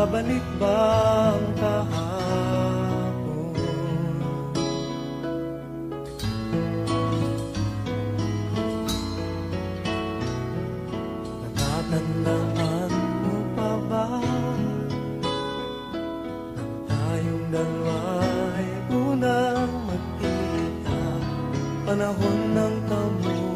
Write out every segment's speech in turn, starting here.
Babalik bang kahapon? Natatandaan mo pa ba Nang Panahon ng tamunan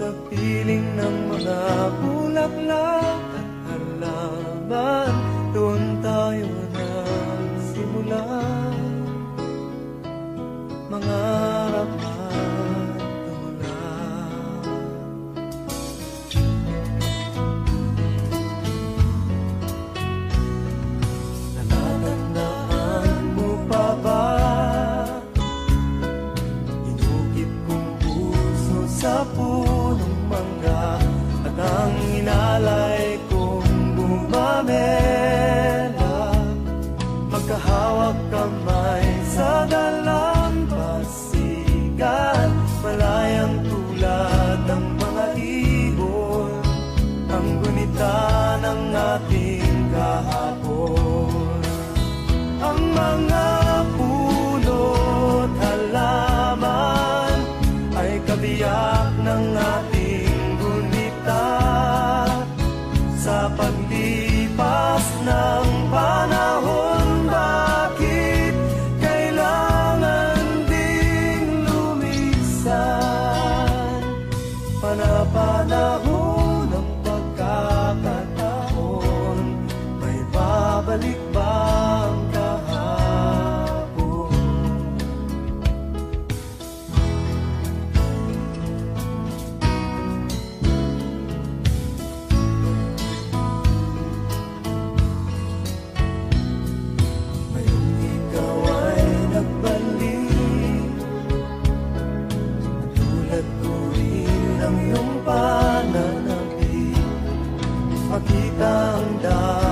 sa piling ng mga bulaklak at halaman. Doon tayo nagsimula. Mga rapat wala natatandaan mo pa ba? Inukit kong sa puso mangga At ang inalay kong bumamela Magkahawak kamay paglipas ng panahon. I'm done.